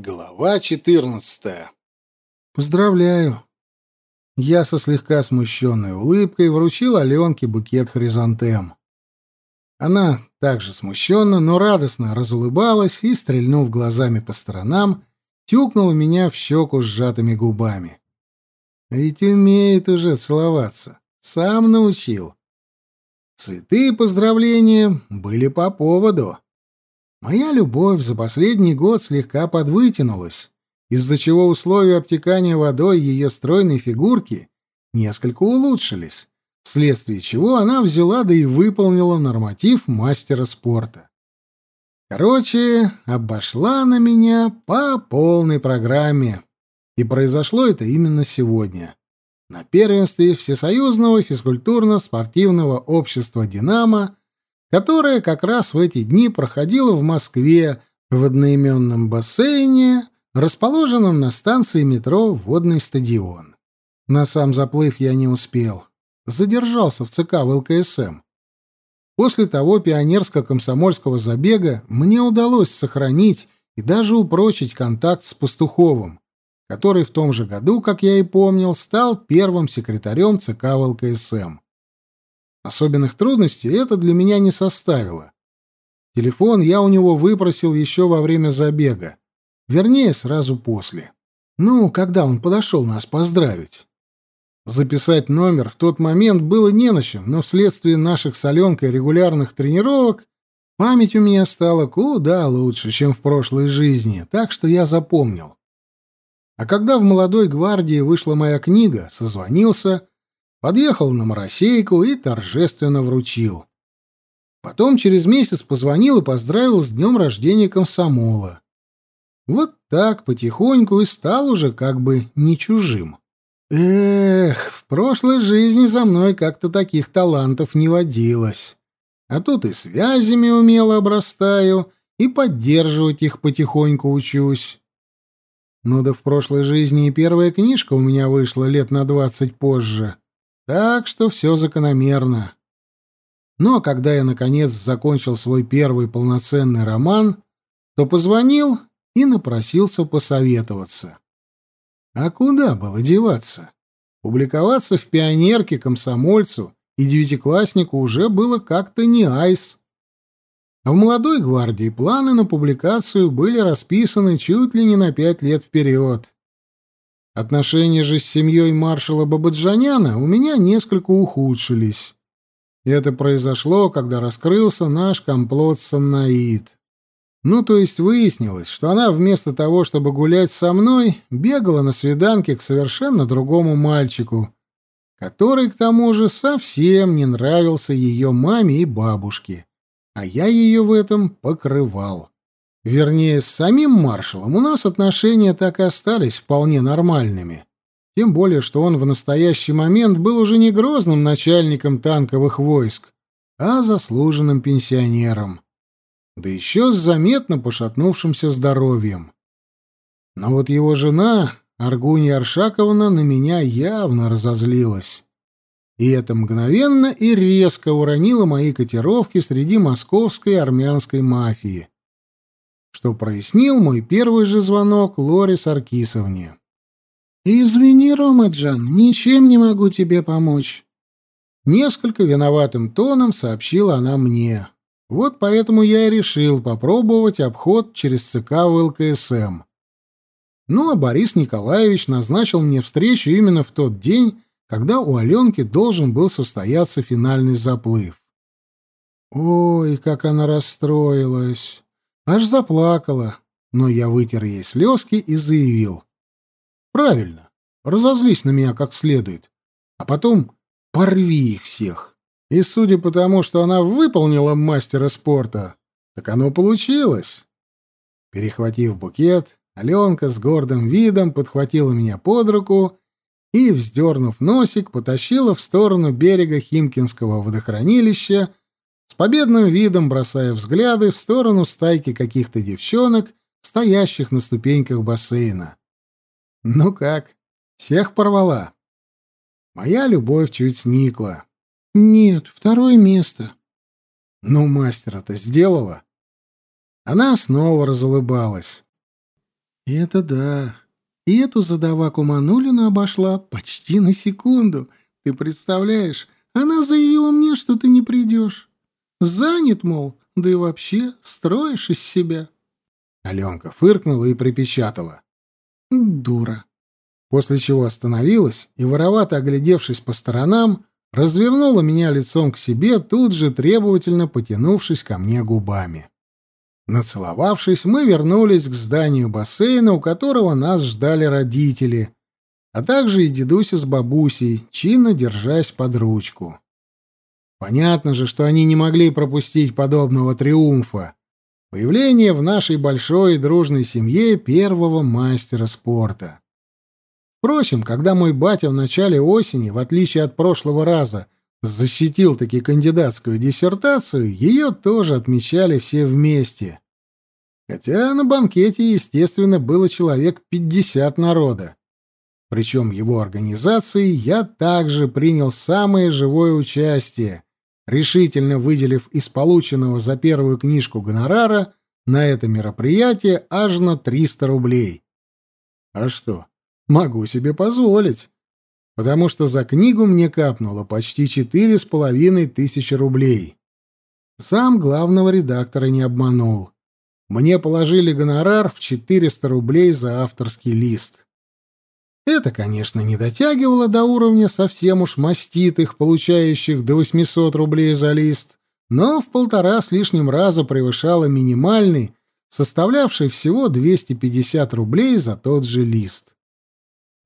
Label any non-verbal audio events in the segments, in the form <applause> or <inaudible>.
Глава четырнадцатая. Поздравляю. Я со слегка смущенной улыбкой вручил Аленке букет хризантем. Она также смущенно, но радостно разулыбалась и, стрельнув глазами по сторонам, тюкнула меня в щеку сжатыми губами. Ведь умеет уже целоваться. Сам научил. Цветы и поздравления были по поводу. Моя любовь за последний год слегка подвытянулась, из-за чего условия обтекания водой ее стройной фигурки несколько улучшились, вследствие чего она взяла да и выполнила норматив мастера спорта. Короче, обошла на меня по полной программе. И произошло это именно сегодня. На первенстве Всесоюзного физкультурно-спортивного общества «Динамо» которая как раз в эти дни проходила в Москве в одноименном бассейне, расположенном на станции метро «Водный стадион». На сам заплыв я не успел. Задержался в ЦК ВЛКСМ. После того пионерско-комсомольского забега мне удалось сохранить и даже упрочить контакт с Пастуховым, который в том же году, как я и помнил, стал первым секретарем ЦК ВЛКСМ. Особенных трудностей это для меня не составило. Телефон я у него выпросил еще во время забега. Вернее, сразу после. Ну, когда он подошел нас поздравить. Записать номер в тот момент было не на чем, но вследствие наших с Аленкой регулярных тренировок память у меня стала куда лучше, чем в прошлой жизни, так что я запомнил. А когда в «Молодой гвардии» вышла моя книга, созвонился, подъехал на Моросейку и торжественно вручил. Потом через месяц позвонил и поздравил с днем рождения комсомола. Вот так потихоньку и стал уже как бы не чужим. Эх, в прошлой жизни за мной как-то таких талантов не водилось. А тут и связями умело обрастаю, и поддерживать их потихоньку учусь. Ну да в прошлой жизни и первая книжка у меня вышла лет на двадцать позже. Так что все закономерно. Но когда я, наконец, закончил свой первый полноценный роман, то позвонил и напросился посоветоваться. А куда было деваться? Публиковаться в «Пионерке», «Комсомольцу» и «Девятикласснику» уже было как-то не айс. А в «Молодой гвардии» планы на публикацию были расписаны чуть ли не на пять лет вперед. Отношения же с семьей маршала Бабаджаняна у меня несколько ухудшились. Это произошло, когда раскрылся наш комплот Саннаид. Ну, то есть выяснилось, что она вместо того, чтобы гулять со мной, бегала на свиданке к совершенно другому мальчику, который, к тому же, совсем не нравился ее маме и бабушке, а я ее в этом покрывал. Вернее, с самим маршалом у нас отношения так и остались вполне нормальными. Тем более, что он в настоящий момент был уже не грозным начальником танковых войск, а заслуженным пенсионером. Да еще с заметно пошатнувшимся здоровьем. Но вот его жена, Аргунья Аршаковна, на меня явно разозлилась. И это мгновенно и резко уронило мои котировки среди московской армянской мафии что прояснил мой первый же звонок Лоре Саркисовне. «Извини, Ромаджан, ничем не могу тебе помочь». Несколько виноватым тоном сообщила она мне. Вот поэтому я и решил попробовать обход через ЦК в ЛКСМ. Ну, а Борис Николаевич назначил мне встречу именно в тот день, когда у Аленки должен был состояться финальный заплыв. Ой, как она расстроилась. Аж заплакала, но я вытер ей слезки и заявил. «Правильно, разозлись на меня как следует, а потом порви их всех». И судя по тому, что она выполнила мастера спорта, так оно получилось. Перехватив букет, Аленка с гордым видом подхватила меня под руку и, вздернув носик, потащила в сторону берега Химкинского водохранилища, с победным видом бросая взгляды в сторону стайки каких-то девчонок, стоящих на ступеньках бассейна. Ну как, всех порвала? Моя любовь чуть сникла. Нет, второе место. Ну, мастера-то сделала. Она снова разулыбалась. Это да. И эту задаваку Манулину обошла почти на секунду. Ты представляешь, она заявила мне, что ты не придешь. Занят, мол, да и вообще строишь из себя. Аленка фыркнула и припечатала. Дура. После чего остановилась и, воровато оглядевшись по сторонам, развернула меня лицом к себе, тут же требовательно потянувшись ко мне губами. Нацеловавшись, мы вернулись к зданию бассейна, у которого нас ждали родители, а также и дедуся с бабусей, чинно держась под ручку. Понятно же, что они не могли пропустить подобного триумфа. Появление в нашей большой и дружной семье первого мастера спорта. Впрочем, когда мой батя в начале осени, в отличие от прошлого раза, защитил таки кандидатскую диссертацию, ее тоже отмечали все вместе. Хотя на банкете, естественно, было человек пятьдесят народа. Причем его организации я также принял самое живое участие, решительно выделив из полученного за первую книжку гонорара на это мероприятие аж на 300 рублей. А что, могу себе позволить, потому что за книгу мне капнуло почти четыре с половиной тысячи рублей. Сам главного редактора не обманул. Мне положили гонорар в 400 рублей за авторский лист. Это, конечно, не дотягивало до уровня совсем уж маститых, получающих до 800 рублей за лист, но в полтора с лишним раза превышало минимальный, составлявший всего 250 рублей за тот же лист.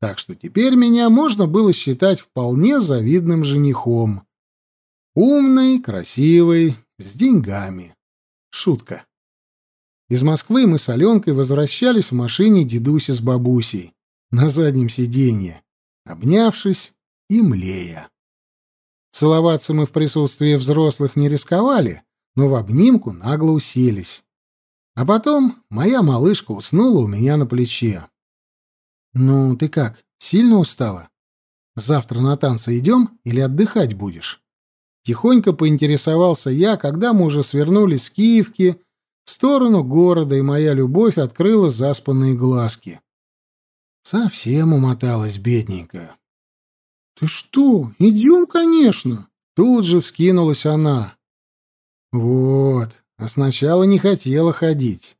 Так что теперь меня можно было считать вполне завидным женихом. Умный, красивый, с деньгами. Шутка. Из Москвы мы с Аленкой возвращались в машине дедуси с бабусей на заднем сиденье, обнявшись и млея. Целоваться мы в присутствии взрослых не рисковали, но в обнимку нагло уселись. А потом моя малышка уснула у меня на плече. «Ну, ты как, сильно устала? Завтра на танцы идем или отдыхать будешь?» Тихонько поинтересовался я, когда мы уже свернули с Киевки в сторону города, и моя любовь открыла заспанные глазки. Совсем умоталась бедненькая. «Ты что? Идем, конечно!» Тут же вскинулась она. «Вот, а сначала не хотела ходить.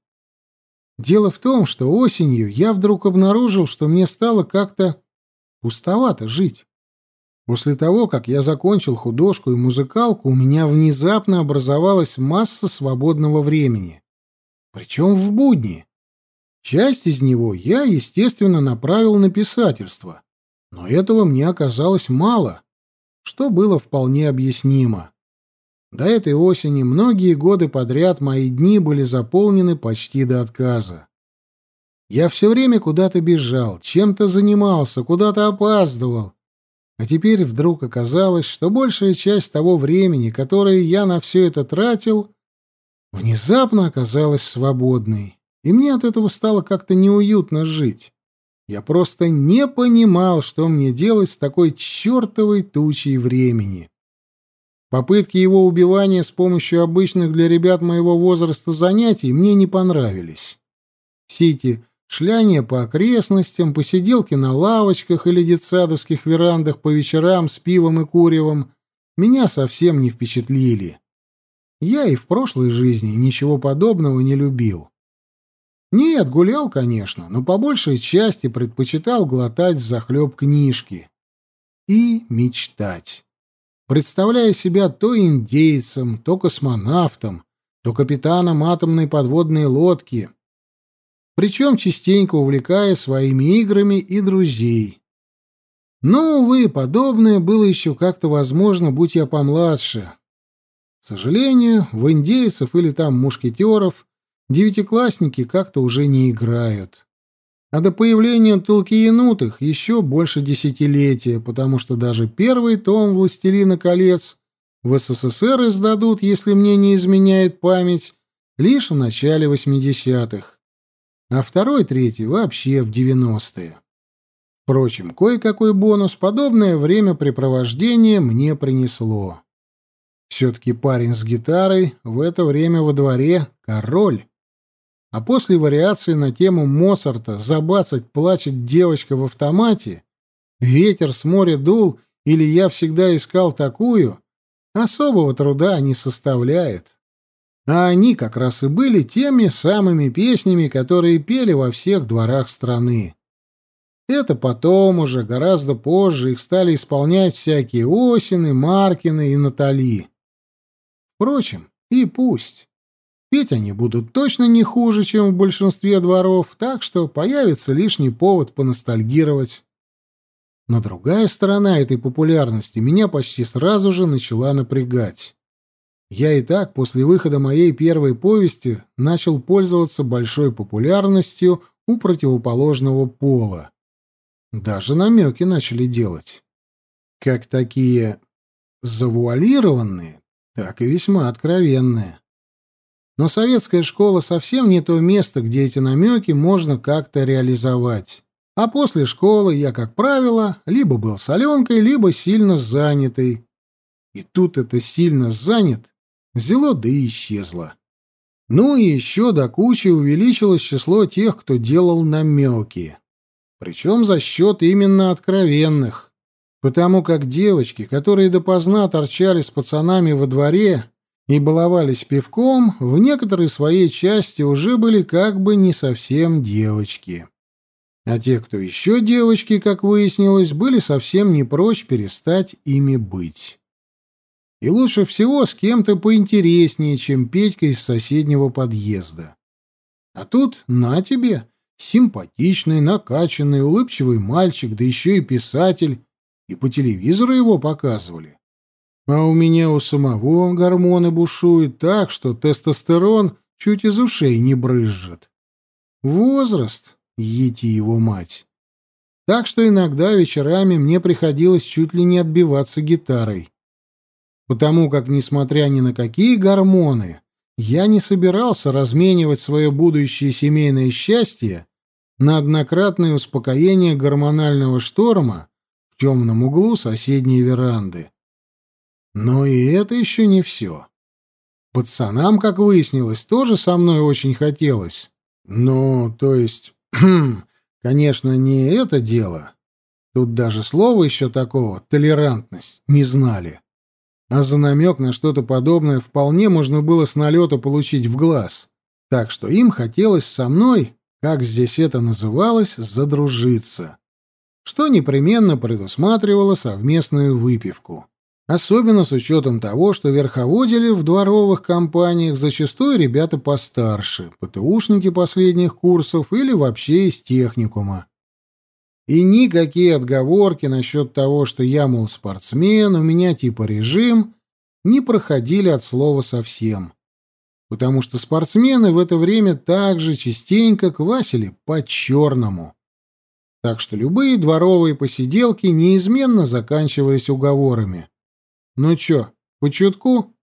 Дело в том, что осенью я вдруг обнаружил, что мне стало как-то пустовато жить. После того, как я закончил художку и музыкалку, у меня внезапно образовалась масса свободного времени. Причем в будни. Часть из него я, естественно, направил на писательство, но этого мне оказалось мало, что было вполне объяснимо. До этой осени многие годы подряд мои дни были заполнены почти до отказа. Я все время куда-то бежал, чем-то занимался, куда-то опаздывал. А теперь вдруг оказалось, что большая часть того времени, которое я на все это тратил, внезапно оказалась свободной, и мне от этого стало как-то неуютно жить. Я просто не понимал, что мне делать с такой чертовой тучей времени. Попытки его убивания с помощью обычных для ребят моего возраста занятий мне не понравились. Все эти шляния по окрестностям, посиделки на лавочках или детсадовских верандах по вечерам с пивом и куревом меня совсем не впечатлили. Я и в прошлой жизни ничего подобного не любил. Нет, гулял, конечно, но по большей части предпочитал глотать взахлеб книжки и мечтать представляя себя то индейцем, то космонавтом, то капитаном атомной подводной лодки, причем частенько увлекая своими играми и друзей. Но, увы, подобное было еще как-то возможно, будь я помладше. К сожалению, в индейцев или там мушкетеров девятиклассники как-то уже не играют а до появления Толкиенутых еще больше десятилетия, потому что даже первый том «Властелина колец» в СССР издадут, если мне не изменяет память, лишь в начале 80-х, а второй, третий вообще в 90-е. Впрочем, кое-какой бонус подобное времяпрепровождение мне принесло. Все-таки парень с гитарой в это время во дворе — король. А после вариации на тему Моцарта «Забацать плачет девочка в автомате», «Ветер с моря дул» или «Я всегда искал такую», особого труда не составляет. А они как раз и были теми самыми песнями, которые пели во всех дворах страны. Это потом уже, гораздо позже, их стали исполнять всякие Осины, Маркины и Натали. Впрочем, и пусть. Петь они будут точно не хуже, чем в большинстве дворов, так что появится лишний повод поностальгировать. Но другая сторона этой популярности меня почти сразу же начала напрягать. Я и так после выхода моей первой повести начал пользоваться большой популярностью у противоположного пола. Даже намеки начали делать. Как такие завуалированные, так и весьма откровенные. Но советская школа совсем не то место, где эти намеки можно как-то реализовать. А после школы я, как правило, либо был соленкой, либо сильно занятый. И тут это сильно занят взяло да и исчезло. Ну и еще до кучи увеличилось число тех, кто делал намеки. Причем за счет именно откровенных. Потому как девочки, которые допоздна торчали с пацанами во дворе и баловались пивком, в некоторой своей части уже были как бы не совсем девочки. А те, кто еще девочки, как выяснилось, были совсем не прочь перестать ими быть. И лучше всего с кем-то поинтереснее, чем Петька из соседнего подъезда. А тут на тебе симпатичный, накачанный, улыбчивый мальчик, да еще и писатель, и по телевизору его показывали. А у меня у самого гормоны бушуют так, что тестостерон чуть из ушей не брызжет. Возраст, ети его мать. Так что иногда вечерами мне приходилось чуть ли не отбиваться гитарой потому как, несмотря ни на какие гормоны, я не собирался разменивать свое будущее семейное счастье на однократное успокоение гормонального шторма в темном углу соседней веранды. Но и это еще не все. Пацанам, как выяснилось, тоже со мной очень хотелось. Ну, то есть, <clears throat> конечно, не это дело. Тут даже слова еще такого «толерантность» не знали а за намек на что-то подобное вполне можно было с налета получить в глаз. Так что им хотелось со мной, как здесь это называлось, задружиться. Что непременно предусматривало совместную выпивку. Особенно с учетом того, что верховодили в дворовых компаниях зачастую ребята постарше, ПТУшники последних курсов или вообще из техникума. И никакие отговорки насчет того, что я, мол, спортсмен, у меня типа режим, не проходили от слова совсем. Потому что спортсмены в это время также частенько квасили по-черному. Так что любые дворовые посиделки неизменно заканчивались уговорами. «Ну чё, по чутку?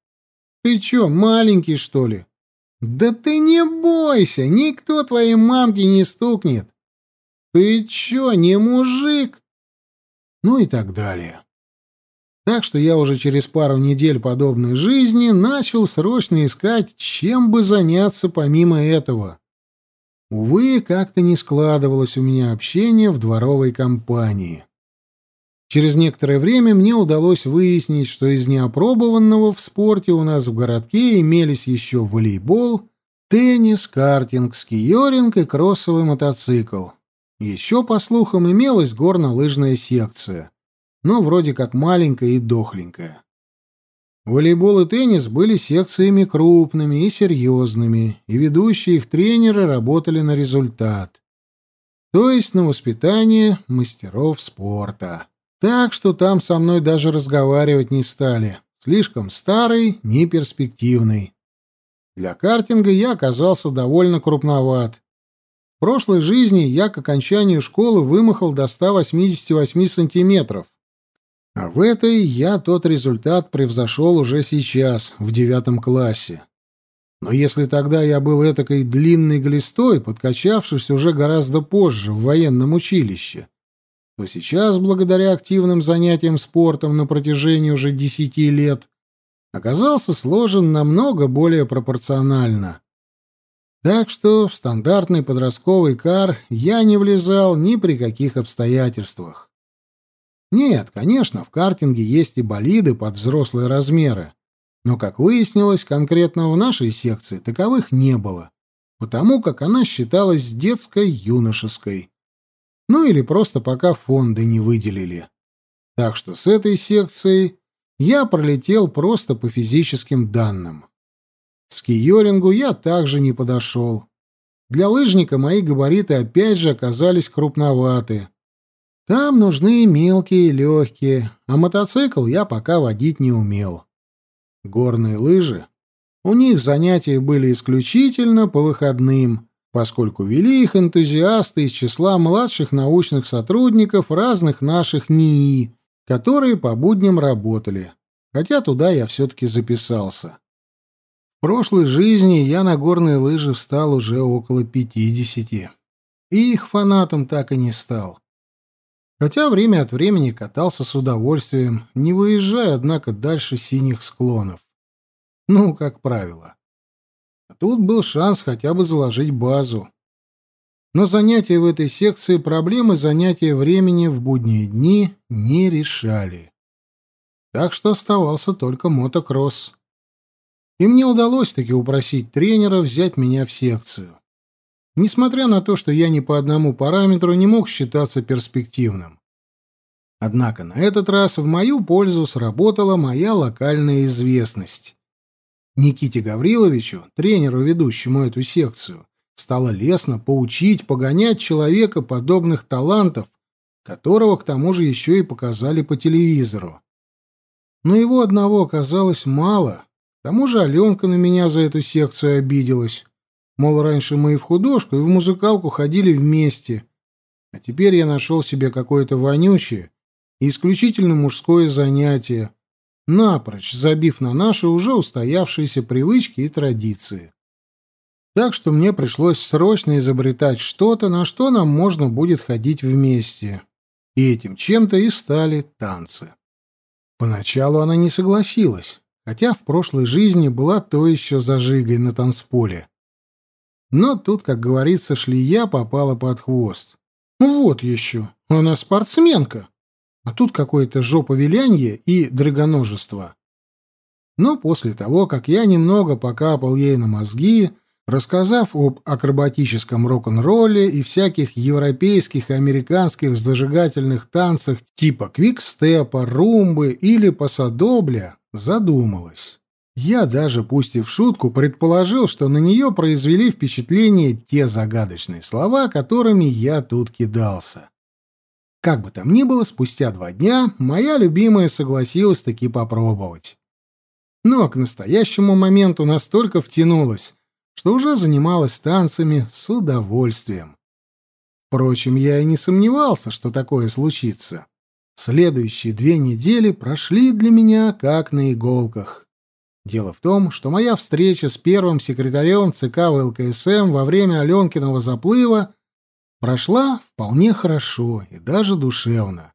Ты чё, маленький, что ли?» «Да ты не бойся, никто твоей мамке не стукнет. «Ты чё, не мужик?» Ну и так далее. Так что я уже через пару недель подобной жизни начал срочно искать, чем бы заняться помимо этого. Увы, как-то не складывалось у меня общение в дворовой компании. Через некоторое время мне удалось выяснить, что из неопробованного в спорте у нас в городке имелись еще волейбол, теннис, картинг, скиоринг и кроссовый мотоцикл. Еще, по слухам, имелась горно-лыжная секция, но вроде как маленькая и дохленькая. Волейбол и теннис были секциями крупными и серьезными, и ведущие их тренеры работали на результат, то есть на воспитание мастеров спорта. Так что там со мной даже разговаривать не стали. Слишком старый, неперспективный. Для картинга я оказался довольно крупноват, в прошлой жизни я к окончанию школы вымахал до 188 сантиметров. А в этой я тот результат превзошел уже сейчас, в девятом классе. Но если тогда я был этакой длинной глистой, подкачавшись уже гораздо позже, в военном училище, то сейчас, благодаря активным занятиям спортом на протяжении уже десяти лет, оказался сложен намного более пропорционально. Так что в стандартный подростковый кар я не влезал ни при каких обстоятельствах. Нет, конечно, в картинге есть и болиды под взрослые размеры, но, как выяснилось, конкретно в нашей секции таковых не было, потому как она считалась детской-юношеской. Ну или просто пока фонды не выделили. Так что с этой секцией я пролетел просто по физическим данным. С киорингу я также не подошел. Для лыжника мои габариты опять же оказались крупноваты. Там нужны мелкие и легкие, а мотоцикл я пока водить не умел. Горные лыжи. У них занятия были исключительно по выходным, поскольку вели их энтузиасты из числа младших научных сотрудников разных наших НИИ, которые по будням работали, хотя туда я все-таки записался. В прошлой жизни я на горные лыжи встал уже около пятидесяти, и их фанатом так и не стал. Хотя время от времени катался с удовольствием, не выезжая, однако, дальше синих склонов. Ну, как правило. Тут был шанс хотя бы заложить базу. Но занятия в этой секции проблемы занятия времени в будние дни не решали. Так что оставался только мотокросс. И мне удалось таки упросить тренера взять меня в секцию несмотря на то, что я ни по одному параметру не мог считаться перспективным. Однако на этот раз в мою пользу сработала моя локальная известность. Никите Гавриловичу, тренеру, ведущему эту секцию, стало лестно поучить, погонять человека подобных талантов, которого к тому же еще и показали по телевизору. Но его одного оказалось мало. К тому же Аленка на меня за эту секцию обиделась. Мол, раньше мы и в художку, и в музыкалку ходили вместе. А теперь я нашел себе какое-то вонючее и исключительно мужское занятие, напрочь забив на наши уже устоявшиеся привычки и традиции. Так что мне пришлось срочно изобретать что-то, на что нам можно будет ходить вместе. И этим чем-то и стали танцы. Поначалу она не согласилась, хотя в прошлой жизни была то еще зажигой на танцполе. Но тут, как говорится, шлия попала под хвост. Вот еще, она спортсменка. А тут какое-то жоповилянье и драгоножество. Но после того, как я немного покапал ей на мозги, рассказав об акробатическом рок-н-ролле и всяких европейских и американских зажигательных танцах типа квикстепа, румбы или пасадобля, задумалась. Я даже, пусть и в шутку, предположил, что на нее произвели впечатление те загадочные слова, которыми я тут кидался. Как бы там ни было, спустя два дня моя любимая согласилась таки попробовать. Но к настоящему моменту настолько втянулась, что уже занималась танцами с удовольствием. Впрочем, я и не сомневался, что такое случится. Следующие две недели прошли для меня как на иголках. Дело в том, что моя встреча с первым секретарем ЦК ВЛКСМ во время Аленкиного заплыва прошла вполне хорошо и даже душевно.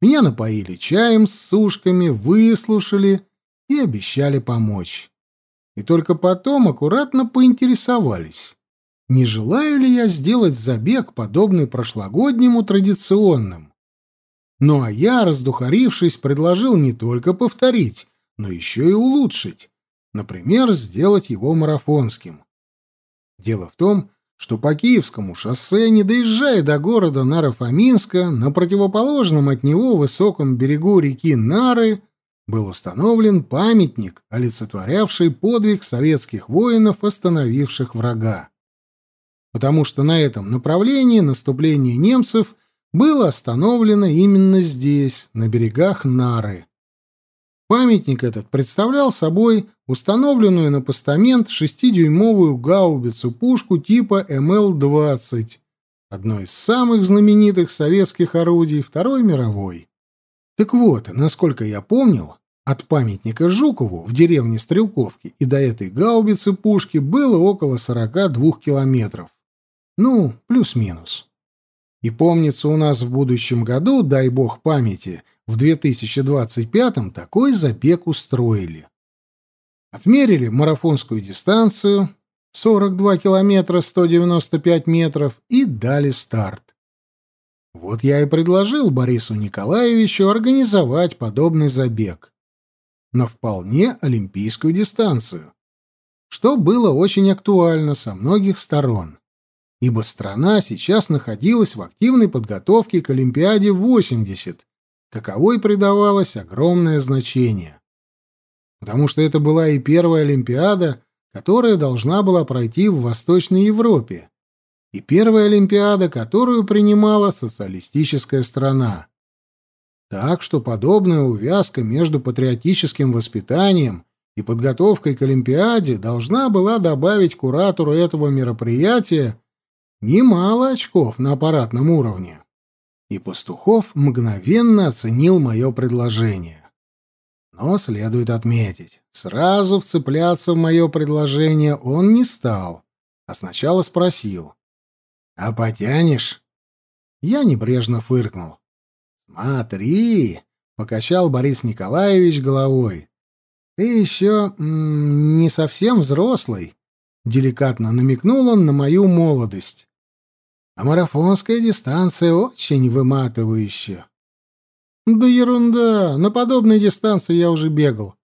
Меня напоили чаем с сушками, выслушали и обещали помочь. И только потом аккуратно поинтересовались, не желаю ли я сделать забег, подобный прошлогоднему традиционным. Ну а я, раздухарившись, предложил не только повторить, но еще и улучшить. Например, сделать его марафонским. Дело в том, что по Киевскому шоссе, не доезжая до города Наро-Фоминска, на противоположном от него высоком берегу реки Нары был установлен памятник, олицетворявший подвиг советских воинов, остановивших врага. Потому что на этом направлении наступление немцев было остановлено именно здесь, на берегах Нары. Памятник этот представлял собой установленную на постамент шестидюймовую гаубицу-пушку типа МЛ-20, одно из самых знаменитых советских орудий Второй мировой. Так вот, насколько я помнил, от памятника Жукову в деревне Стрелковки и до этой гаубицы пушки было около 42 километров. Ну, плюс-минус. И помнится, у нас в будущем году, дай бог памяти, в 2025-м такой забег устроили. Отмерили марафонскую дистанцию, 42 километра 195 метров, и дали старт. Вот я и предложил Борису Николаевичу организовать подобный забег. На вполне олимпийскую дистанцию. Что было очень актуально со многих сторон. Ибо страна сейчас находилась в активной подготовке к Олимпиаде 80, каковой придавалось огромное значение. Потому что это была и первая Олимпиада, которая должна была пройти в Восточной Европе, и первая Олимпиада, которую принимала социалистическая страна. Так что подобная увязка между патриотическим воспитанием и подготовкой к Олимпиаде должна была добавить куратору этого мероприятия немало очков на аппаратном уровне. И Пастухов мгновенно оценил мое предложение. Но следует отметить, сразу вцепляться в мое предложение он не стал, а сначала спросил, а потянешь? Я небрежно фыркнул. Смотри, покачал Борис Николаевич головой. Ты еще не совсем взрослый. Деликатно намекнул он на мою молодость. А марафонская дистанция очень выматывающая. Да ерунда, на подобной дистанции я уже бегал.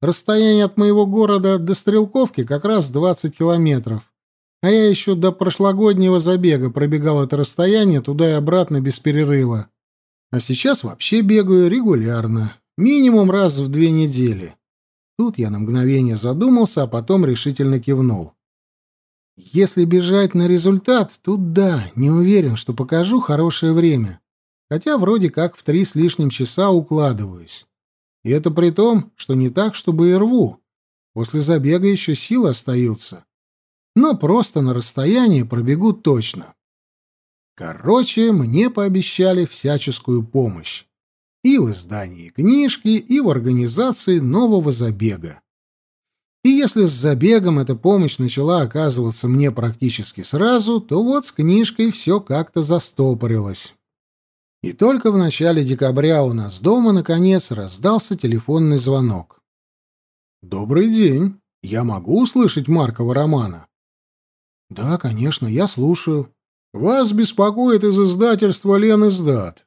Расстояние от моего города до Стрелковки как раз 20 километров. А я еще до прошлогоднего забега пробегал это расстояние туда и обратно без перерыва. А сейчас вообще бегаю регулярно, минимум раз в две недели. Тут я на мгновение задумался, а потом решительно кивнул. Если бежать на результат, тут да, не уверен, что покажу хорошее время. Хотя вроде как в три с лишним часа укладываюсь. И это при том, что не так, чтобы и рву. После забега еще силы остаются но просто на расстоянии пробегу точно. Короче, мне пообещали всяческую помощь. И в издании книжки, и в организации нового забега. И если с забегом эта помощь начала оказываться мне практически сразу, то вот с книжкой все как-то застопорилось. И только в начале декабря у нас дома, наконец, раздался телефонный звонок. «Добрый день. Я могу услышать Маркова романа?» Да, конечно, я слушаю. Вас беспокоит из издательства Лен издат.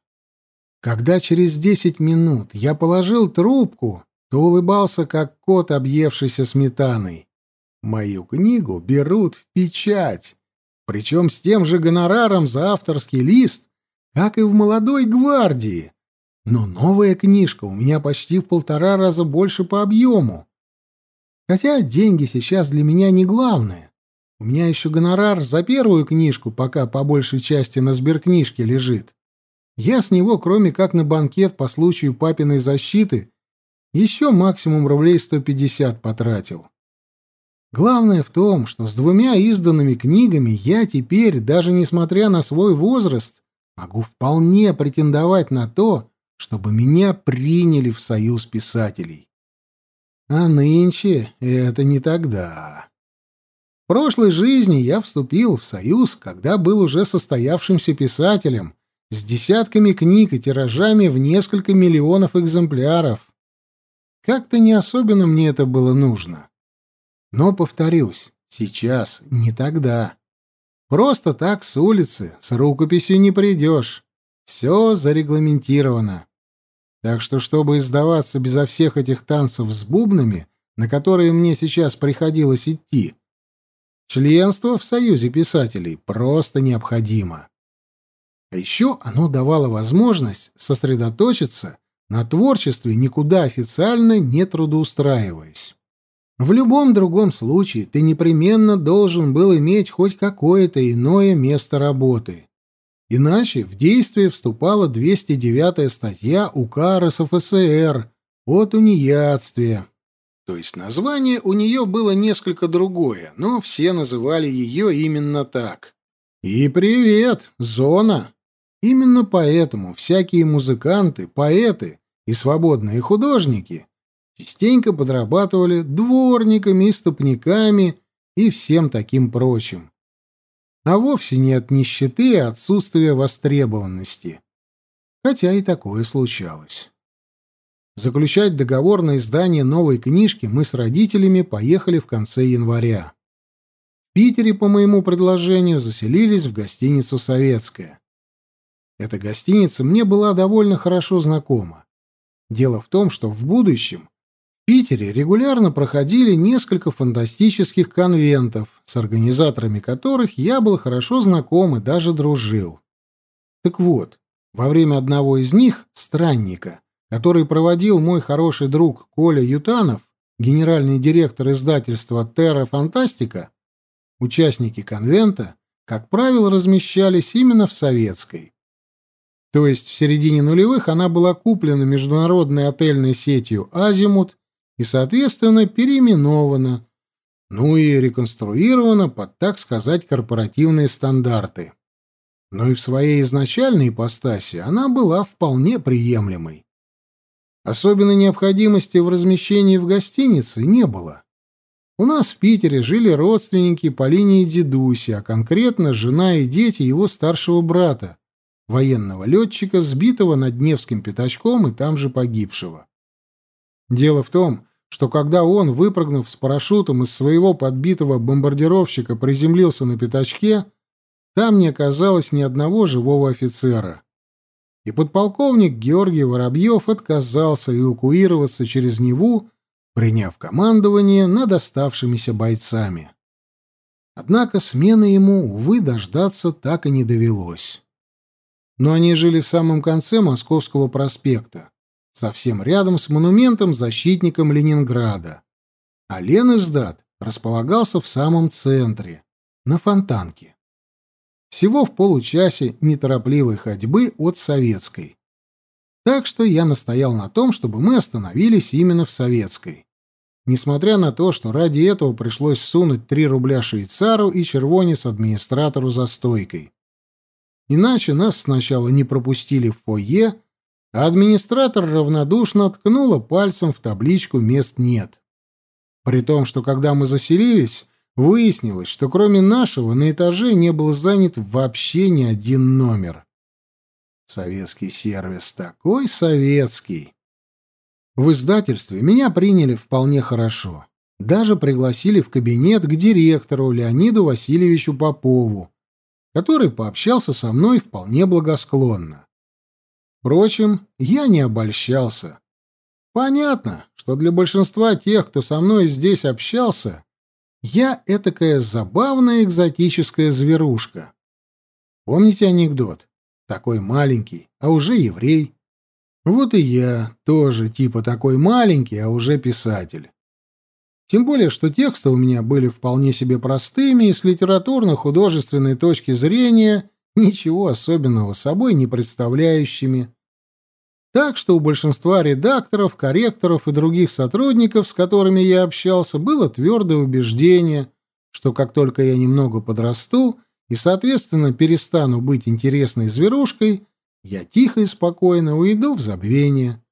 Когда через десять минут я положил трубку, то улыбался, как кот, объевшийся сметаной. Мою книгу берут в печать, причем с тем же гонораром за авторский лист, как и в «Молодой гвардии». Но новая книжка у меня почти в полтора раза больше по объему. Хотя деньги сейчас для меня не главное. У меня еще гонорар за первую книжку, пока по большей части на сберкнижке лежит. Я с него, кроме как на банкет по случаю папиной защиты, еще максимум рублей 150 потратил. Главное в том, что с двумя изданными книгами я теперь, даже несмотря на свой возраст, могу вполне претендовать на то, чтобы меня приняли в союз писателей. А нынче это не тогда. В прошлой жизни я вступил в союз, когда был уже состоявшимся писателем, с десятками книг и тиражами в несколько миллионов экземпляров. Как-то не особенно мне это было нужно. Но, повторюсь, сейчас не тогда. Просто так с улицы, с рукописью не придешь. Все зарегламентировано. Так что, чтобы издаваться безо всех этих танцев с бубнами, на которые мне сейчас приходилось идти, Членство в Союзе писателей просто необходимо. А еще оно давало возможность сосредоточиться на творчестве, никуда официально не трудоустраиваясь. В любом другом случае ты непременно должен был иметь хоть какое-то иное место работы. Иначе в действие вступала 209-я статья УК РСФСР о тунеядстве, то есть название у нее было несколько другое, но все называли ее именно так. И привет, зона! Именно поэтому всякие музыканты, поэты и свободные художники частенько подрабатывали дворниками, стопниками и всем таким прочим. А вовсе не от нищеты и отсутствия востребованности. Хотя и такое случалось. Заключать договор на издание новой книжки мы с родителями поехали в конце января. Питере, по моему предложению, заселились в гостиницу «Советская». Эта гостиница мне была довольно хорошо знакома. Дело в том, что в будущем в Питере регулярно проходили несколько фантастических конвентов, с организаторами которых я был хорошо знаком и даже дружил. Так вот, во время одного из них, «Странника», который проводил мой хороший друг Коля Ютанов, генеральный директор издательства «Терра Фантастика», участники конвента, как правило, размещались именно в Советской. То есть в середине нулевых она была куплена международной отельной сетью «Азимут» и, соответственно, переименована, ну и реконструирована под, так сказать, корпоративные стандарты. Но и в своей изначальной ипостаси она была вполне приемлемой. Особенной необходимости в размещении в гостинице не было. У нас в Питере жили родственники по линии дедуси, а конкретно жена и дети его старшего брата, военного летчика, сбитого над Невским пятачком и там же погибшего. Дело в том, что когда он, выпрыгнув с парашютом из своего подбитого бомбардировщика, приземлился на пятачке, там не оказалось ни одного живого офицера. И подполковник Георгий Воробьев отказался эвакуироваться через Неву, приняв командование над оставшимися бойцами. Однако смены ему, увы, дождаться так и не довелось но они жили в самом конце Московского проспекта, совсем рядом с монументом-защитником Ленинграда. А Ленэсдат располагался в самом центре, на Фонтанке. Всего в получасе неторопливой ходьбы от Советской. Так что я настоял на том, чтобы мы остановились именно в Советской. Несмотря на то, что ради этого пришлось сунуть 3 рубля швейцару и червонец администратору за стойкой. Иначе нас сначала не пропустили в фойе, а администратор равнодушно ткнула пальцем в табличку «Мест нет». При том, что когда мы заселились, выяснилось, что кроме нашего на этаже не был занят вообще ни один номер. Советский сервис такой советский. В издательстве меня приняли вполне хорошо. Даже пригласили в кабинет к директору Леониду Васильевичу Попову, который пообщался со мной вполне благосклонно. Впрочем, я не обольщался. Понятно, что для большинства тех, кто со мной здесь общался, я этакая забавная экзотическая зверушка. Помните анекдот? Такой маленький, а уже еврей. Вот и я тоже типа такой маленький, а уже писатель. Тем более, что тексты у меня были вполне себе простыми и с литературно-художественной точки зрения ничего особенного собой не представляющими. Так что у большинства редакторов, корректоров и других сотрудников, с которыми я общался, было твердое убеждение, что как только я немного подрасту и, соответственно, перестану быть интересной зверушкой, я тихо и спокойно уйду в забвение.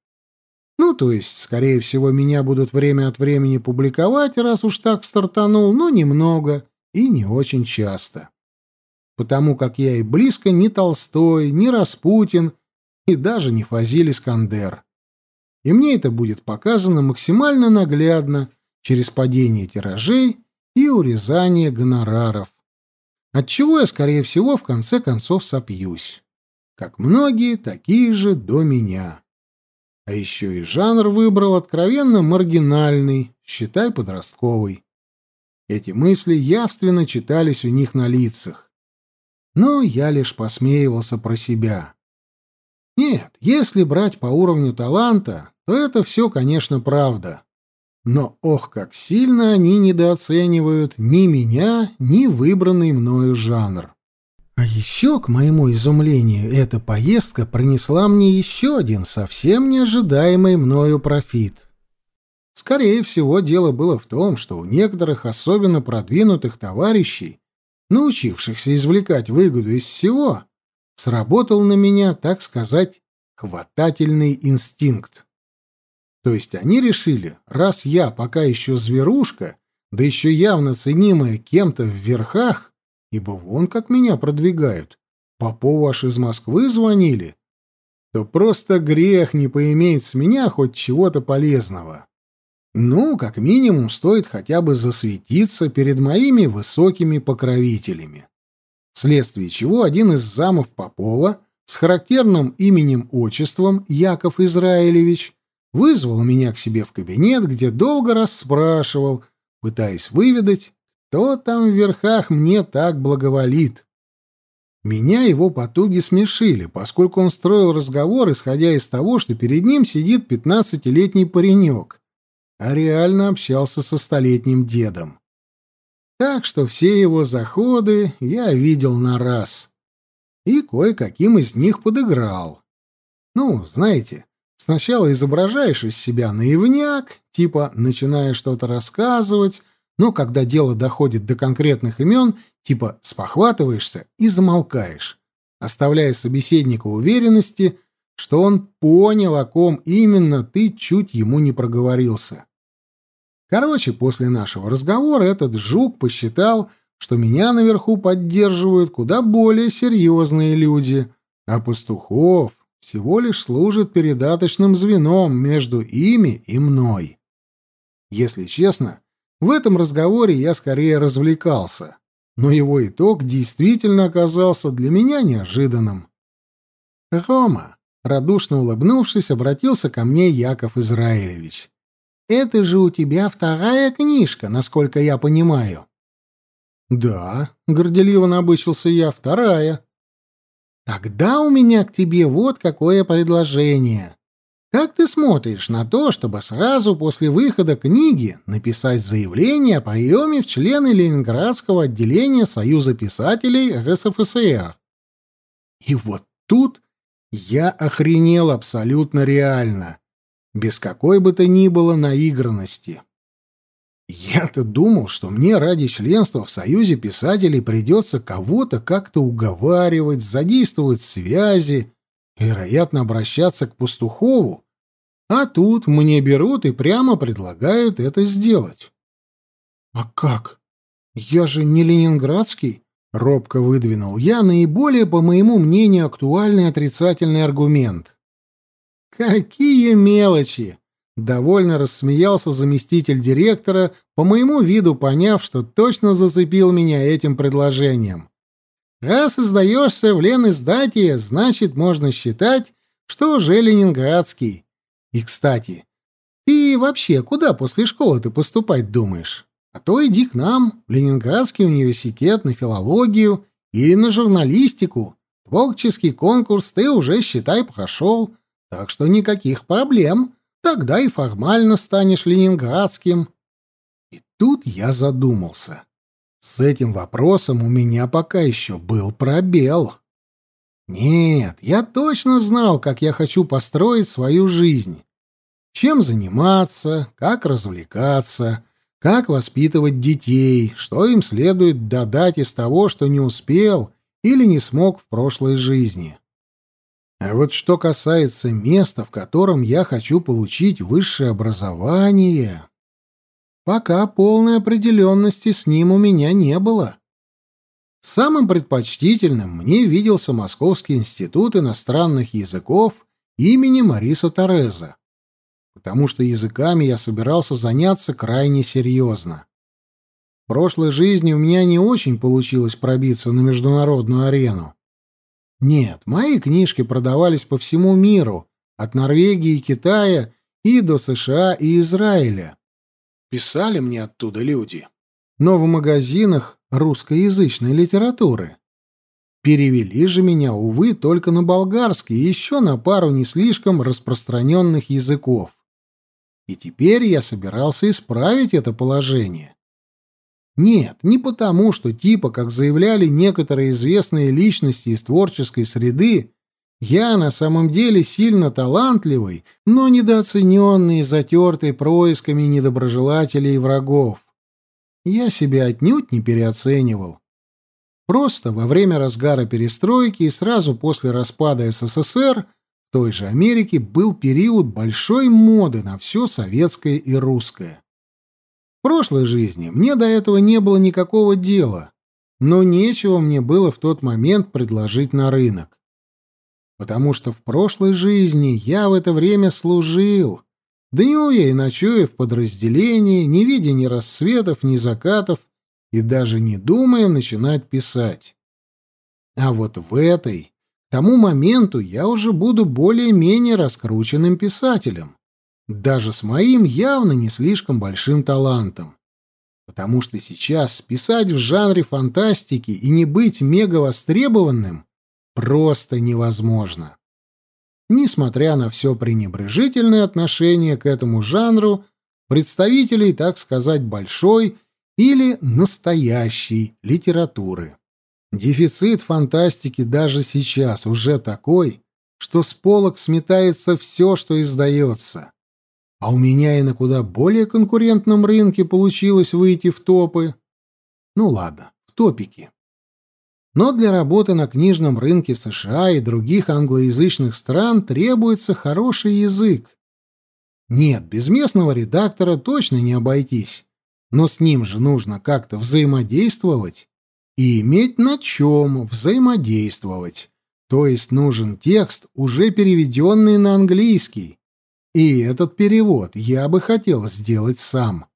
Ну, то есть, скорее всего, меня будут время от времени публиковать, раз уж так стартанул, но немного и не очень часто. Потому как я и близко не Толстой, не Распутин и даже не Фазиль Искандер. И мне это будет показано максимально наглядно через падение тиражей и урезание гонораров. Отчего я, скорее всего, в конце концов сопьюсь. Как многие, такие же до меня. А еще и жанр выбрал откровенно маргинальный, считай подростковый. Эти мысли явственно читались у них на лицах. Но я лишь посмеивался про себя. Нет, если брать по уровню таланта, то это все, конечно, правда. Но ох, как сильно они недооценивают ни меня, ни выбранный мною жанр. А еще, к моему изумлению, эта поездка принесла мне еще один совсем неожидаемый мною профит. Скорее всего, дело было в том, что у некоторых особенно продвинутых товарищей, научившихся извлекать выгоду из всего, сработал на меня, так сказать, хватательный инстинкт. То есть они решили, раз я пока еще зверушка, да еще явно ценимая кем-то в верхах, ибо вон как меня продвигают. Попову аж из Москвы звонили. То просто грех не поиметь с меня хоть чего-то полезного. Ну, как минимум, стоит хотя бы засветиться перед моими высокими покровителями. Вследствие чего один из замов Попова с характерным именем-отчеством Яков Израилевич вызвал меня к себе в кабинет, где долго расспрашивал, пытаясь выведать, кто там в верхах мне так благоволит. Меня его потуги смешили, поскольку он строил разговор, исходя из того, что перед ним сидит пятнадцатилетний паренек, а реально общался со столетним дедом. Так что все его заходы я видел на раз. И кое-каким из них подыграл. Ну, знаете, сначала изображаешь из себя наивняк, типа начинаешь что-то рассказывать, но когда дело доходит до конкретных имен, типа спохватываешься и замолкаешь, оставляя собеседника уверенности, что он понял, о ком именно ты чуть ему не проговорился. Короче, после нашего разговора этот жук посчитал, что меня наверху поддерживают куда более серьезные люди, а пастухов всего лишь служит передаточным звеном между ими и мной. Если честно, в этом разговоре я скорее развлекался, но его итог действительно оказался для меня неожиданным. «Рома», — радушно улыбнувшись, обратился ко мне Яков Израилевич. «Это же у тебя вторая книжка, насколько я понимаю». «Да», — горделиво набычился я, — «вторая». «Тогда у меня к тебе вот какое предложение. Как ты смотришь на то, чтобы сразу после выхода книги написать заявление о приеме в члены Ленинградского отделения Союза писателей РСФСР? И вот тут я охренел абсолютно реально, без какой бы то ни было наигранности. Я-то думал, что мне ради членства в Союзе писателей придется кого-то как-то уговаривать, задействовать связи, вероятно, обращаться к Пастухову, а тут мне берут и прямо предлагают это сделать. «А как? Я же не ленинградский», — робко выдвинул я наиболее, по моему мнению, актуальный отрицательный аргумент. «Какие мелочи!» — довольно рассмеялся заместитель директора, по моему виду поняв, что точно зацепил меня этим предложением. Раз издаешься в Лениздате, значит, можно считать, что уже ленинградский. И, кстати, ты вообще куда после школы ты поступать думаешь? А то иди к нам, в Ленинградский университет, на филологию или на журналистику. Творческий конкурс ты уже, считай, прошел, так что никаких проблем. Тогда и формально станешь ленинградским. И тут я задумался. С этим вопросом у меня пока еще был пробел. Нет, я точно знал, как я хочу построить свою жизнь. Чем заниматься, как развлекаться, как воспитывать детей, что им следует додать из того, что не успел или не смог в прошлой жизни. А вот что касается места, в котором я хочу получить высшее образование, Пока полной определенности с ним у меня не было. Самым предпочтительным мне виделся Московский институт иностранных языков имени Мариса Тореза, потому что языками я собирался заняться крайне серьезно. В прошлой жизни у меня не очень получилось пробиться на международную арену. Нет, мои книжки продавались по всему миру, от Норвегии и Китая и до США и Израиля. Писали мне оттуда люди. Но в магазинах русскоязычной литературы. Перевели же меня, увы, только на болгарский и еще на пару не слишком распространенных языков. И теперь я собирался исправить это положение. Нет, не потому, что типа, как заявляли некоторые известные личности из творческой среды, я на самом деле сильно талантливый, но недооцененный и затертый происками недоброжелателей и врагов. Я себя отнюдь не переоценивал. Просто во время разгара перестройки и сразу после распада СССР в той же Америке был период большой моды на все советское и русское. В прошлой жизни мне до этого не было никакого дела, но нечего мне было в тот момент предложить на рынок потому что в прошлой жизни я в это время служил, днюя и ночуя в подразделении, не видя ни рассветов, ни закатов и даже не думая начинать писать. А вот в этой, к тому моменту я уже буду более-менее раскрученным писателем, даже с моим явно не слишком большим талантом. Потому что сейчас писать в жанре фантастики и не быть мега востребованным просто невозможно. Несмотря на все пренебрежительное отношение к этому жанру представителей, так сказать, большой или настоящей литературы. Дефицит фантастики даже сейчас уже такой, что с полок сметается все, что издается. А у меня и на куда более конкурентном рынке получилось выйти в топы. Ну ладно, в топики. Но для работы на книжном рынке США и других англоязычных стран требуется хороший язык. Нет, без местного редактора точно не обойтись. Но с ним же нужно как-то взаимодействовать и иметь на чем взаимодействовать. То есть нужен текст, уже переведенный на английский. И этот перевод я бы хотел сделать сам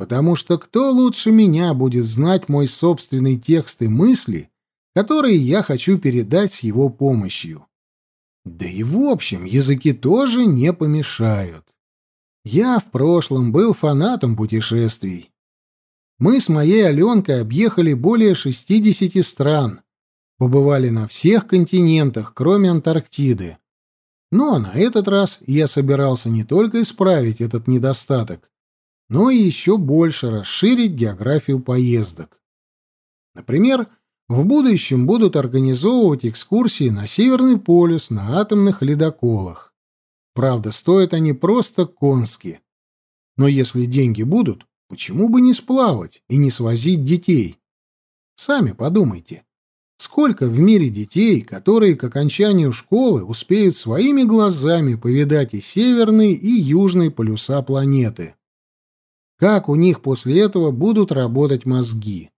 потому что кто лучше меня будет знать мой собственный текст и мысли, которые я хочу передать с его помощью. Да и в общем, языки тоже не помешают. Я в прошлом был фанатом путешествий. Мы с моей Аленкой объехали более 60 стран, побывали на всех континентах, кроме Антарктиды. Ну а на этот раз я собирался не только исправить этот недостаток, но и еще больше расширить географию поездок. Например, в будущем будут организовывать экскурсии на Северный полюс на атомных ледоколах. Правда, стоят они просто конски. Но если деньги будут, почему бы не сплавать и не свозить детей? Сами подумайте. Сколько в мире детей, которые к окончанию школы успеют своими глазами повидать и северные, и южные полюса планеты? Как у них после этого будут работать мозги.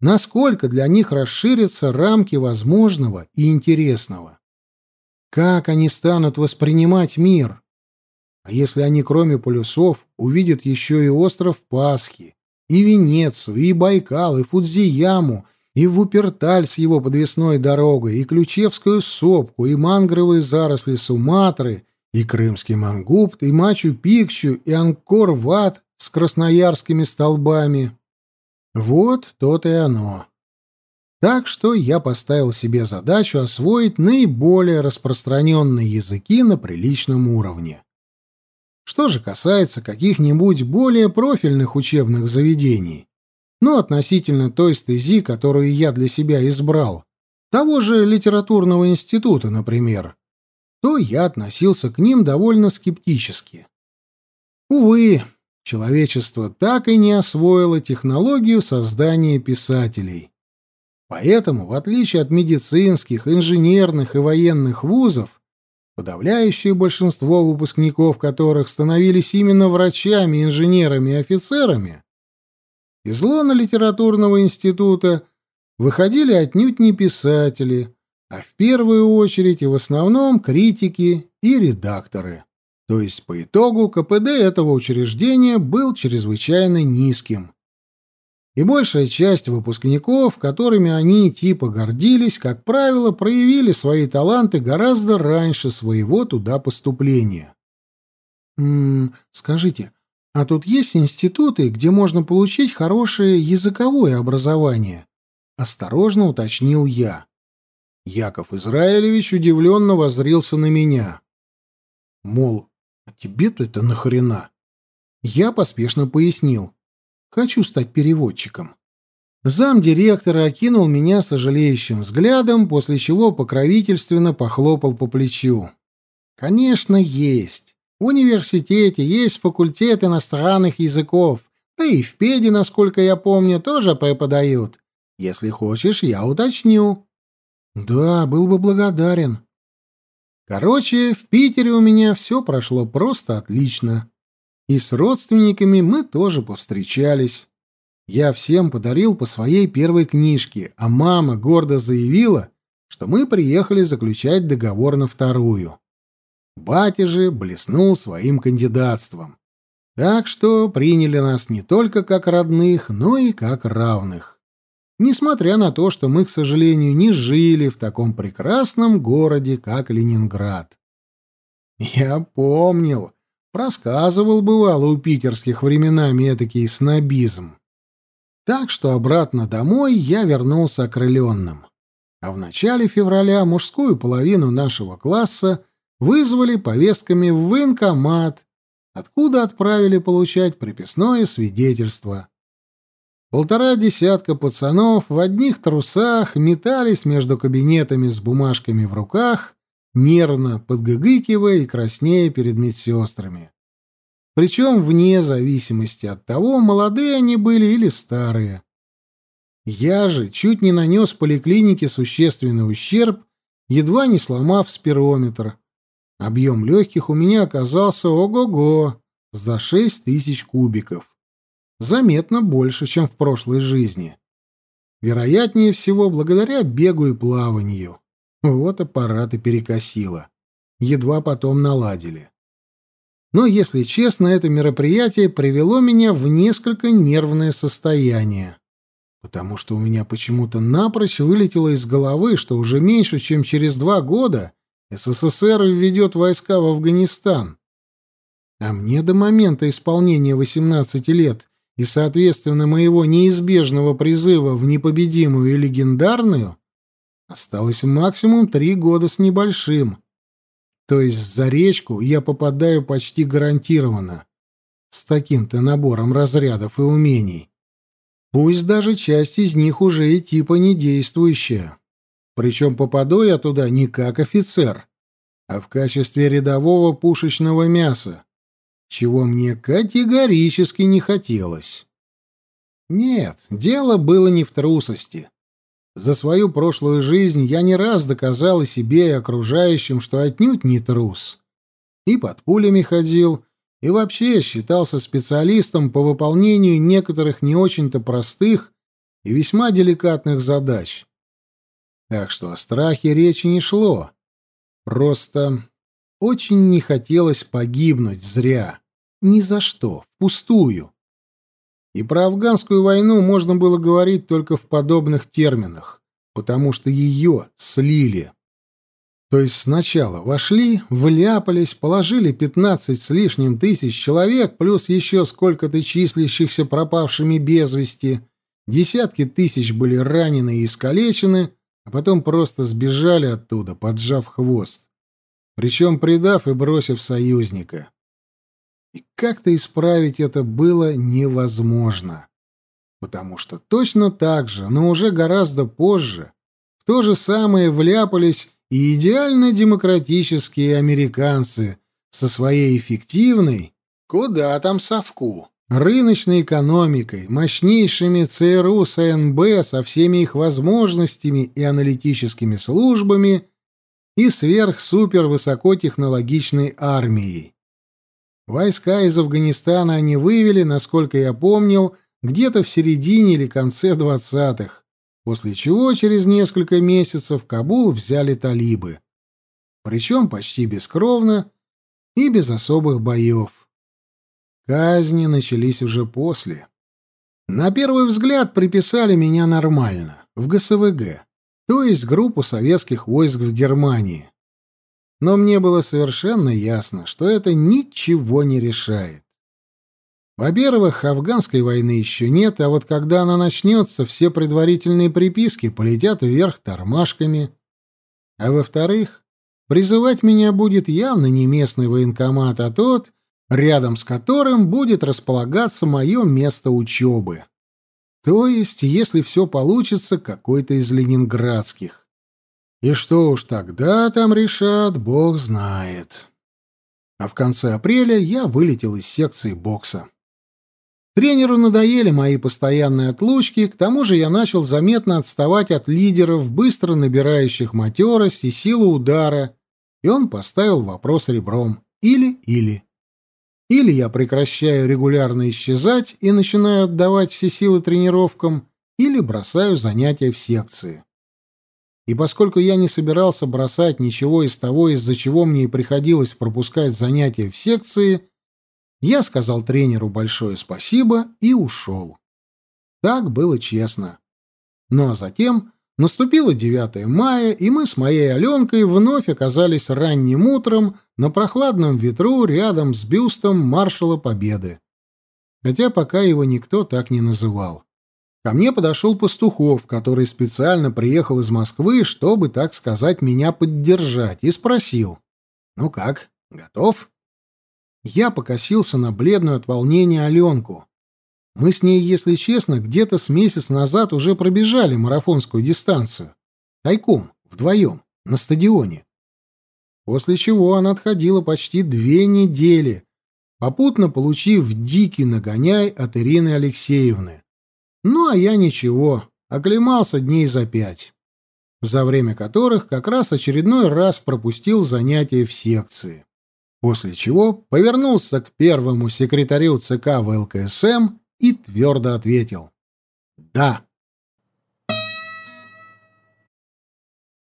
Насколько для них расширятся рамки возможного и интересного. Как они станут воспринимать мир. А если они, кроме полюсов, увидят еще и остров Пасхи, и Венецию, и Байкал, и Фудзияму, и Вуперталь с его подвесной дорогой, и Ключевскую сопку, и мангровые заросли Суматры, и Крымский мангубт, и Мачу-Пикчу, и Анкор-Ват с красноярскими столбами. Вот то-то и оно. Так что я поставил себе задачу освоить наиболее распространенные языки на приличном уровне. Что же касается каких-нибудь более профильных учебных заведений, ну, относительно той стези, которую я для себя избрал, того же литературного института, например, то я относился к ним довольно скептически. Увы, человечество так и не освоило технологию создания писателей. Поэтому, в отличие от медицинских, инженерных и военных вузов, подавляющее большинство выпускников которых становились именно врачами, инженерами и офицерами, из лона литературного института выходили отнюдь не писатели, а в первую очередь и в основном критики и редакторы. То есть по итогу КПД этого учреждения был чрезвычайно низким. И большая часть выпускников, которыми они типа гордились, как правило, проявили свои таланты гораздо раньше своего туда поступления. «М -м, скажите, а тут есть институты, где можно получить хорошее языковое образование?» — осторожно уточнил я. Яков Израилевич удивленно воззрился на меня. Мол, а тебе-то это нахрена? Я поспешно пояснил. Хочу стать переводчиком. Зам директора окинул меня сожалеющим взглядом, после чего покровительственно похлопал по плечу. Конечно, есть. В университете есть факультет иностранных языков. Да и в ПЕДе, насколько я помню, тоже преподают. Если хочешь, я уточню. Да, был бы благодарен. Короче, в Питере у меня все прошло просто отлично. И с родственниками мы тоже повстречались. Я всем подарил по своей первой книжке, а мама гордо заявила, что мы приехали заключать договор на вторую. Батя же блеснул своим кандидатством. Так что приняли нас не только как родных, но и как равных. Несмотря на то, что мы, к сожалению, не жили в таком прекрасном городе, как Ленинград. Я помнил, просказывал бывало у питерских временами этакий снобизм. Так что обратно домой я вернулся окрыленным. А в начале февраля мужскую половину нашего класса вызвали повестками в военкомат, откуда отправили получать приписное свидетельство. Полтора десятка пацанов в одних трусах метались между кабинетами с бумажками в руках, нервно подгыгыкивая и краснея перед медсестрами. Причем вне зависимости от того, молодые они были или старые. Я же чуть не нанес поликлинике существенный ущерб, едва не сломав спирометр. Объем легких у меня оказался ого-го, за шесть тысяч кубиков. Заметно больше, чем в прошлой жизни. Вероятнее всего, благодаря бегу и плаванию. Вот аппараты перекосило. Едва потом наладили. Но, если честно, это мероприятие привело меня в несколько нервное состояние. Потому что у меня почему-то напрочь вылетело из головы, что уже меньше, чем через два года СССР введет войска в Афганистан. А мне до момента исполнения 18 лет и, соответственно, моего неизбежного призыва в непобедимую и легендарную осталось максимум три года с небольшим. То есть за речку я попадаю почти гарантированно. С таким-то набором разрядов и умений. Пусть даже часть из них уже и типа недействующая. Причем попаду я туда не как офицер, а в качестве рядового пушечного мяса, чего мне категорически не хотелось. Нет, дело было не в трусости. За свою прошлую жизнь я не раз доказал и себе, и окружающим, что отнюдь не трус. И под пулями ходил, и вообще считался специалистом по выполнению некоторых не очень-то простых и весьма деликатных задач. Так что о страхе речи не шло. Просто очень не хотелось погибнуть зря. Ни за что, впустую. И про афганскую войну можно было говорить только в подобных терминах, потому что ее слили. То есть сначала вошли, вляпались, положили пятнадцать с лишним тысяч человек, плюс еще сколько-то числящихся пропавшими без вести, десятки тысяч были ранены и искалечены, а потом просто сбежали оттуда, поджав хвост, причем предав и бросив союзника. И как-то исправить это было невозможно. Потому что точно так же, но уже гораздо позже, в то же самое вляпались и идеально демократические американцы со своей эффективной, куда там совку, рыночной экономикой, мощнейшими ЦРУ СНБ со всеми их возможностями и аналитическими службами и сверхсупервысокотехнологичной армией. Войска из Афганистана они вывели, насколько я помнил, где-то в середине или конце двадцатых, после чего через несколько месяцев Кабул взяли талибы. Причем почти бескровно и без особых боев. Казни начались уже после. На первый взгляд приписали меня нормально, в ГСВГ, то есть группу советских войск в Германии но мне было совершенно ясно, что это ничего не решает. Во-первых, афганской войны еще нет, а вот когда она начнется, все предварительные приписки полетят вверх тормашками. А во-вторых, призывать меня будет явно не местный военкомат, а тот, рядом с которым будет располагаться мое место учебы. То есть, если все получится, какой-то из ленинградских. И что уж тогда там решат, бог знает. А в конце апреля я вылетел из секции бокса. Тренеру надоели мои постоянные отлучки, к тому же я начал заметно отставать от лидеров, быстро набирающих матерость и силу удара, и он поставил вопрос ребром «или-или». Или я прекращаю регулярно исчезать и начинаю отдавать все силы тренировкам, или бросаю занятия в секции. И поскольку я не собирался бросать ничего из того, из-за чего мне и приходилось пропускать занятия в секции, я сказал тренеру большое спасибо и ушел. Так было честно. Ну а затем наступило 9 мая, и мы с моей Аленкой вновь оказались ранним утром на прохладном ветру рядом с бюстом маршала Победы. Хотя пока его никто так не называл. Ко мне подошел Пастухов, который специально приехал из Москвы, чтобы, так сказать, меня поддержать, и спросил. «Ну как, готов?» Я покосился на бледную от волнения Аленку. Мы с ней, если честно, где-то с месяц назад уже пробежали марафонскую дистанцию. Тайком, вдвоем, на стадионе. После чего она отходила почти две недели, попутно получив дикий нагоняй от Ирины Алексеевны. Ну, а я ничего, оклемался дней за пять, за время которых как раз очередной раз пропустил занятия в секции. После чего повернулся к первому секретарю ЦК ВЛКСМ и твердо ответил «Да».